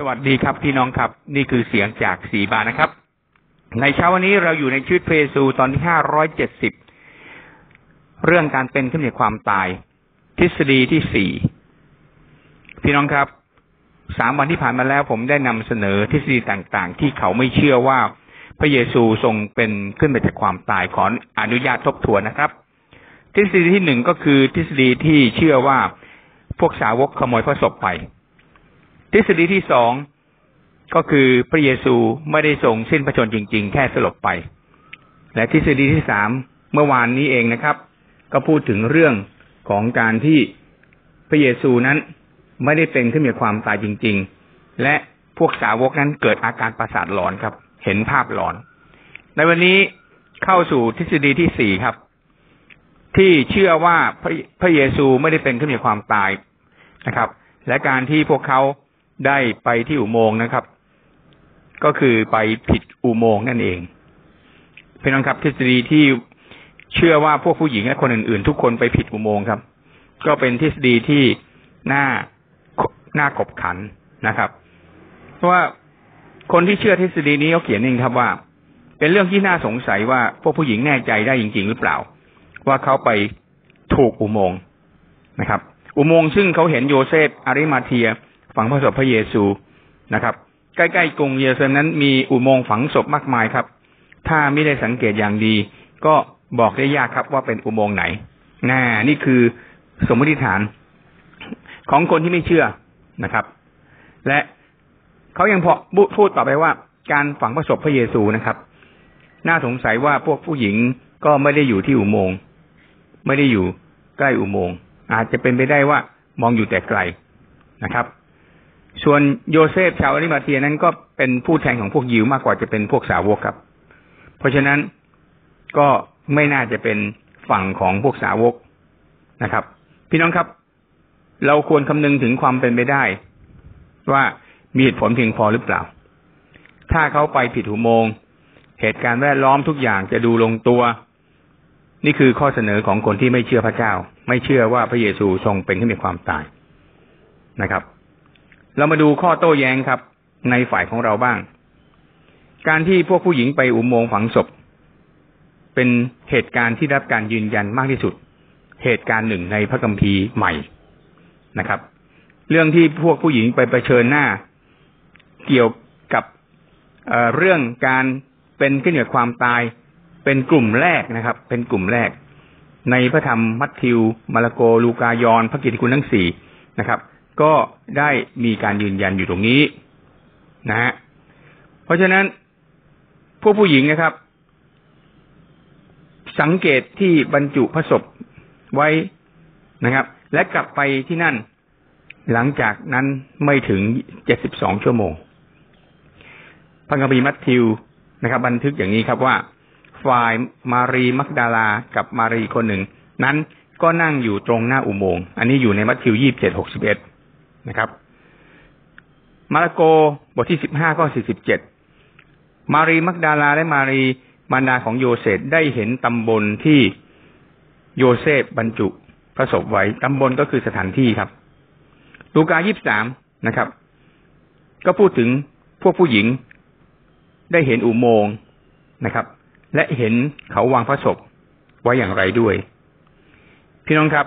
สวัสดีครับพี่น้องครับ นี่คือเสียงจากสีบานนะครับ ในเช้าวันนี้เราอยู่ในชีวิตเพซูตอนที่ห้าร้อยเจ็ดสิบเรื่องการเป็นขึ้นในความตาย ทฤษฎีที่สี่พี่น้องครับสามวันที่ผ่านมาแล้วผมได้นำเสนอทฤษฎีต่างๆ ที่เขาไม่เชื่อว่าพระเยซูทรงเป็นขึ้นไปจากความตายขออนุญาตทบทวนนะครับ ทฤษฎีที่หนึ่งก็คือทฤษฎีที่เชื่อว่าพวกสาวกขโมยพระศพไป ทฤษฎีที่สองก็คือพระเยซูไม่ได้ทรงสิ้นพระชนจริง ๆ แค่สลบไป และทฤษฎีที่สามเมื่อวานนี้เองนะครับ ก็พูดถึงเรื่องของการที่พระเยซูนั้นไม่ได้เป็นขึ้นมีความตายจริง ๆ และพวกสาวกนั้นเกิดอาการประสาทหลอนครับ เห็นภาพหลอน ในวันนี้เข้าสู่ทฤษฎีที่สี่ครับ ที่เชื่อว่าพระพระเยซูไม่ได้เป็นขึ้นมีความตายนะครับ และการที่พวกเขา ได้ไปที่อุโมงค์นะครับ ก็คือไปผิดอุโมงค์นั่นเองเพื่อนครับทฤษฎีที่เชื่อว่าพวกผู้หญิงและคนอื่นๆ ทุกคนไปผิดอุโมงค์ครับ ก็เป็นทฤษฎีที่น่าน่ากบขันนะครับ เพราะว่าคนที่เชื่อทฤษฎีนี้เขาเขียนเองครับว่า เป็นเรื่องที่น่าสงสัยว่าพวกผู้หญิงแน่ใจได้จริง ๆ หรือเปล่า ว่าเขาไปถูกอุโมงค์นะครับ อุโมงค์ซึ่งเขาเห็นโยเซฟอาริมาเทีย ฝังพระศพพระเยซูนะครับ ใกล้ๆกรุงเยรูซาเล็มนั้นมีอุโมงค์ฝังศพมากมายครับ ถ้าไม่ได้สังเกตอย่างดี ก็บอกได้ยากครับว่าเป็นอุโมงค์ไหนน่านี่คือสมมติฐานของคนที่ไม่เชื่อนะครับ และเขายังพอพูดต่อไปว่า การฝังพระศพพระเยซูนะครับ น่าสงสัยว่าพวกผู้หญิงก็ไม่ได้อยู่ที่อุโมงค์ไม่ได้อยู่ใกล้อุโมงค์อาจจะเป็นไปได้ว่ามองอยู่แต่ไกลนะครับ ส่วนโยเซฟชาวอริมาเทียนั้นก็เป็นผู้แทนของพวกยิวมากกว่าจะเป็นพวกสาวกครับ เพราะฉะนั้นก็ไม่น่าจะเป็นฝั่งของพวกสาวกนะครับ พี่น้องครับ เราควรคำนึงถึงความเป็นไปได้ ว่ามีเหตุผลเพียงพอหรือเปล่า ถ้าเขาไปผิดหูโมงเหตุการณ์แวดล้อมทุกอย่างจะดูลงตัว นี่คือข้อเสนอของคนที่ไม่เชื่อพระเจ้า ไม่เชื่อว่าพระเยซูทรงเป็นขึ้นในความตายนะครับ เรามาดูข้อโต้แย้งครับ ในฝ่ายของเราบ้าง การที่พวกผู้หญิงไปอุโมงค์ฝังศพ เป็นเหตุการณ์ที่รับการยืนยันมากที่สุด เหตุการณ์หนึ่งในพระคัมภีร์ใหม่นะครับ เรื่องที่พวกผู้หญิงไปประชิญหน้า เกี่ยวกับเเรื่องการเป็นขึ้นเหนือความตายเป็นกลุ่มแรกนะครับ เป็นกลุ่มแรก ในพระธรรมมัทธิว มาระโก ลูกายอน พระกิตติคุณทั้งสี่นะครับ ก็ได้มีการยืนยันอยู่ตรงนี้นะฮะเพราะฉะนั้นพวกผู้หญิงนะครับ สังเกตที่บรรจุพระศพไว้นะครับ และกลับไปที่นั่น หลังจากนั้นไม่ถึงเจ็ดสิบสองชั่วโมงพระคัมภีร์มัทธิวนะครับ บันทึกอย่างนี้ครับว่าฝ่ายมารีมักดาลากับมารีคนหนึ่ง นั้นก็นั่งอยู่ตรงหน้าอุโมงค์อันนี้อยู่ในมัทธิวยี่บเจ็ดหกสิบเอ็ด นะครับมาระโกบทที่สิบห้าข้อสี่สิบเจ็ดมารีมักดาลาและมารีมารดาของโยเซฟได้เห็นตำบลที่โยเซฟบรรจุพระศพไว้ตำบลก็คือสถานที่ครับลูกายี่บสามนะครับ ก็พูดถึงพวกผู้หญิงได้เห็นอุโมงค์นะครับ และเห็นเขาวางพระศพไว้อย่างไรด้วย พี่น้องครับ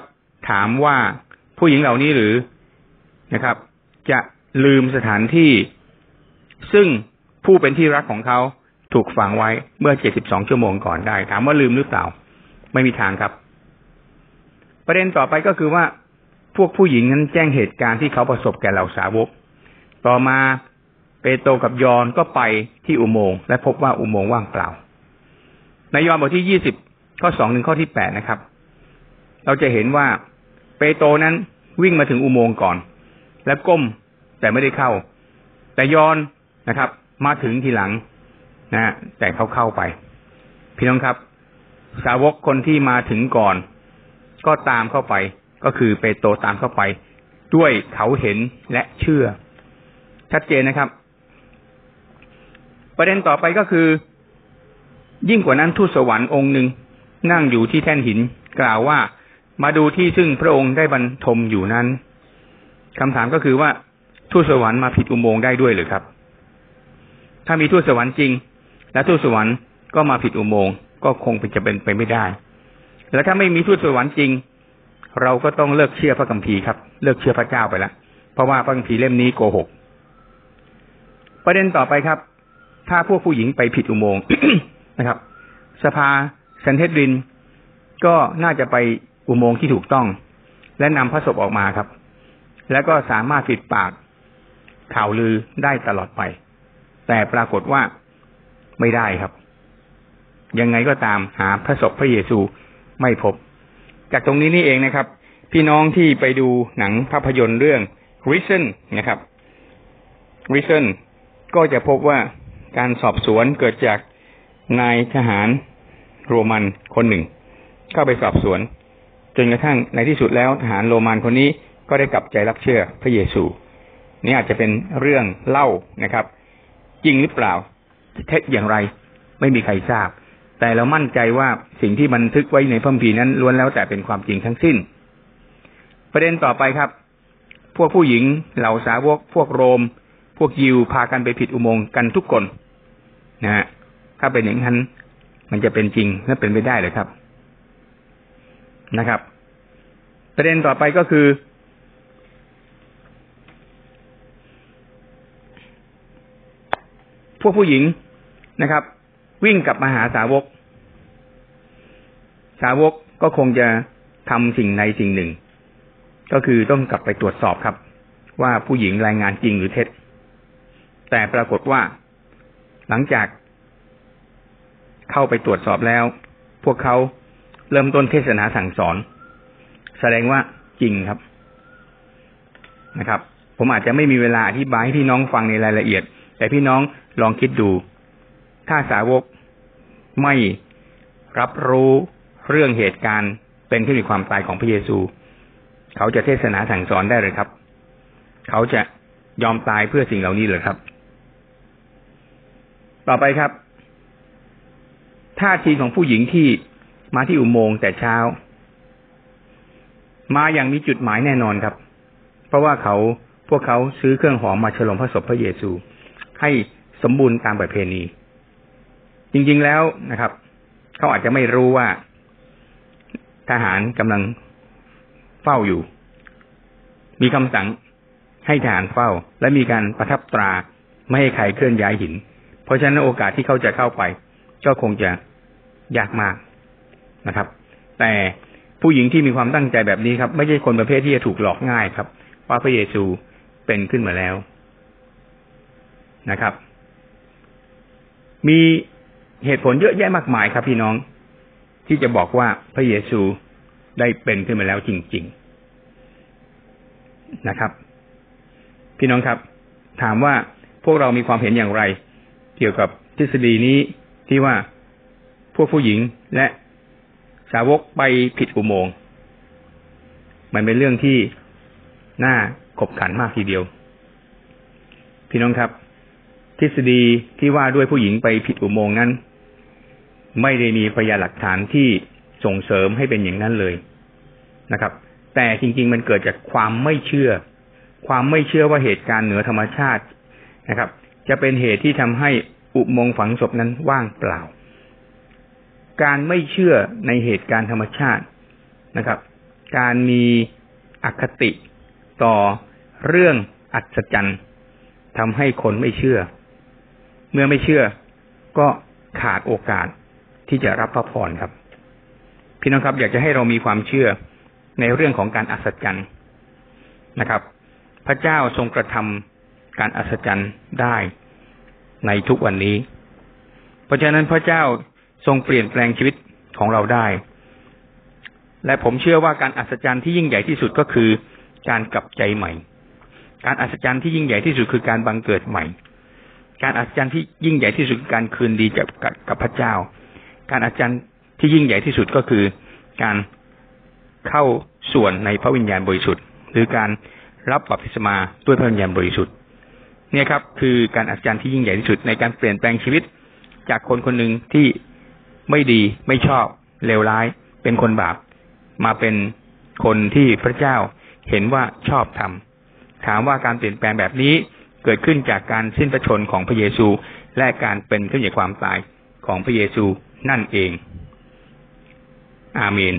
ถามว่าผู้หญิงเหล่านี้หรือ นะครับ จะลืมสถานที่ ซึ่งผู้เป็นที่รักของเขาถูกฝังไว้เมื่อ 72 ชั่วโมงก่อนได้ ถามว่าลืมหรือเปล่า ไม่มีทางครับ ประเด็นต่อไปก็คือว่า พวกผู้หญิงนั้นแจ้งเหตุการณ์ที่เขาประสบแก่เหล่าสาวก ต่อมาเปโตรกับยอนก็ไปที่อุโมงค์และพบว่าอุโมงค์ว่างเปล่า ในยอห์นบทที่ 20 ข้อ 2 ถึงข้อที่ 8 นะครับ เราจะเห็นว่าเปโตรนั้นวิ่งมาถึงอุโมงค์ก่อน และก้มแต่ไม่ได้เข้า แต่ยอนนะครับ มาถึงทีหลังนะแต่เขาเข้าไป พี่น้องครับ สาวกคนที่มาถึงก่อน ก็ตามเข้าไป ก็คือเปโตรตามเข้าไป ด้วยเขาเห็นและเชื่อ ชัดเจนนะครับ ประเด็นต่อไปก็คือ ยิ่งกว่านั้นทูตสวรรค์องค์หนึ่งนั่งอยู่ที่แท่นหิน กล่าวว่ามาดูที่ซึ่งพระองค์ได้บรรทมอยู่นั้น คำถามก็คือว่าทูตสวรรค์มาผิดอุโมงค์ได้ด้วยหรือครับ ถ้ามีทูตสวรรค์จริง และทูตสวรรค์ก็มาผิดอุโมงค์ก็คงเป็นจะเป็นไปไม่ได้ แล้วถ้าไม่มีทูตสวรรค์จริง เราก็ต้องเลิกเชื่อพระคัมภีร์ครับ เลิกเชื่อพระเจ้าไปแล้วเพราะว่าพระคัมภีร์เล่มนี้โกหก ประเด็นต่อไปครับ ถ้าพวกผู้หญิงไปผิดอุโมงค์นะครับ สภาเซนเทดรินก็น่าจะไปอุโมงค์ที่ถูกต้อง และนำพระศพออกมาครับ แล้วก็สามารถปิดปากข่าวลือได้ตลอดไป แต่ปรากฏว่าไม่ได้ครับ ยังไงก็ตามหาพระศพพระเยซูไม่พบ จากตรงนี้นี่เองนะครับ พี่น้องที่ไปดูหนังภาพยนตร์เรื่อง Risen นะครับ Risen ก็จะพบว่าการสอบสวนเกิดจากนายทหารโรมันคนหนึ่ง เข้าไปสอบสวน จนกระทั่งในที่สุดแล้วทหารโรมันคนนี้ ก็ได้กลับใจรับเชื่อพระเยซู นี่อาจจะเป็นเรื่องเล่านะครับ จริงหรือเปล่า เท็จอย่างไร ไม่มีใครทราบ แต่เรามั่นใจว่าสิ่งที่บันทึกไว้ในพระคัมภีร์นั้นล้วนแล้วแต่เป็นความจริงทั้งสิ้น ประเด็นต่อไปครับ พวกผู้หญิงเหล่าสาวก พวกโรม พวกยิวพากันไปผิดอุโมงค์กันทุกคนนะฮะถ้าเป็นอย่างนั้นมันจะเป็นจริงและเป็นไปได้เลยครับนะครับ ประเด็นต่อไปก็คือ พวกผู้หญิงนะครับ วิ่งกลับมาหาสาวก สาวกก็คงจะทำสิ่งในสิ่งหนึ่ง ก็คือต้องกลับไปตรวจสอบครับ ว่าผู้หญิงรายงานจริงหรือเท็จ แต่ปรากฏว่าหลังจากเข้าไปตรวจสอบแล้ว พวกเขาเริ่มต้นเทศนาสั่งสอน แสดงว่าจริงครับนะครับ ผมอาจจะไม่มีเวลาอธิบายให้พี่น้องฟังในรายละเอียด แต่พี่น้องลองคิดดู ถ้าสาวกไม่รับรู้เรื่องเหตุการณ์เป็นขึ้นในความตายของพระเยซู เขาจะเทศนาสั่งสอนได้เลยครับ เขาจะยอมตายเพื่อสิ่งเหล่านี้เลยครับ ต่อไปครับท่าทีของผู้หญิงที่มาที่อุโมงค์แต่เช้า มาอย่างมีจุดหมายแน่นอนครับ เพราะว่าเขาพวกเขาซื้อเครื่องหอมมาฉลองพระศพพระเยซู ให้สมบูรณ์ตามประเพณี จริงๆแล้วนะครับเขาอาจจะไม่รู้ว่าทหารกำลังเฝ้าอยู่ มีคำสั่งให้ทหารเฝ้า และมีการประทับตราไม่ให้ใครเคลื่อนย้ายหิน เพราะฉะนั้นโอกาสที่เขาจะเข้าไปก็คงจะยากมากนะครับ แต่ผู้หญิงที่มีความตั้งใจแบบนี้ครับ ไม่ใช่คนประเภทที่จะถูกหลอกง่ายครับ ว่าพระเยซูเป็นขึ้นมาแล้ว นะครับ มีเหตุผลเยอะแยะมากมายครับพี่น้อง ที่จะบอกว่าพระเยซูได้เป็นขึ้นมาแล้วจริง ๆนะครับ พี่น้องครับ ถามว่าพวกเรามีความเห็นอย่างไร เกี่ยวกับทฤษฎีนี้ที่ว่าพวกผู้หญิงและสาวกไปผิดอุโมงค์มันเป็นเรื่องที่น่าขบขันมากทีเดียว พี่น้องครับ ทฤษฎีที่ว่าด้วยผู้หญิงไปผิดอุโมงค์นั้น ไม่ได้มีพยานหลักฐานที่ส่งเสริมให้เป็นอย่างนั้นเลยนะครับ แต่จริง ๆ มันเกิดจากความไม่เชื่อ ความไม่เชื่อว่าเหตุการณ์เหนือธรรมชาตินะครับ จะเป็นเหตุที่ทำให้อุโมงค์ฝังศพนั้นว่างเปล่า การไม่เชื่อในเหตุการณ์ธรรมชาตินะครับ การมีอคติต่อเรื่องอัศจรรย์ทำให้คนไม่เชื่อ เมื่อไม่เชื่อก็ขาดโอกาสที่จะรับพระพรครับ พี่น้องครับ อยากจะให้เรามีความเชื่อในเรื่องของการอัศจรรย์นะครับ พระเจ้าทรงกระทำการอัศจรรย์ได้ในทุกวันนี้ เพราะฉะนั้นพระเจ้าทรงเปลี่ยนแปลงชีวิตของเราได้ และผมเชื่อว่าการอัศจรรย์ที่ยิ่งใหญ่ที่สุดก็คือการกลับใจใหม่ การอัศจรรย์ที่ยิ่งใหญ่ที่สุดคือการบังเกิดใหม่ การอัศจรรย์ที่ยิ่งใหญ่ที่สุดคือการคืนดีกับกับพระเจ้า การอัศจรรย์ที่ยิ่งใหญ่ที่สุดก็คือการเข้าส่วนในพระวิญญาณบริสุทธิ์ หรือการรับบัพติศมาด้วยพระวิญญาณบริสุทธิ์ เนี่ยครับ คือการอัศจรรย์ที่ยิ่งใหญ่ที่สุดในการเปลี่ยนแปลงชีวิต จากคนคนหนึ่งที่ไม่ดีไม่ชอบเลวร้าย เป็นคนบาปมาเป็นคนที่พระเจ้าเห็นว่าชอบทำถามว่าการเปลี่ยนแปลงแบบนี้ เกิดขึ้นจากการสิ้นพระชนของพระเยซู และการเป็นขึ้นจากความตายของพระเยซูนั่นเอง อาเมน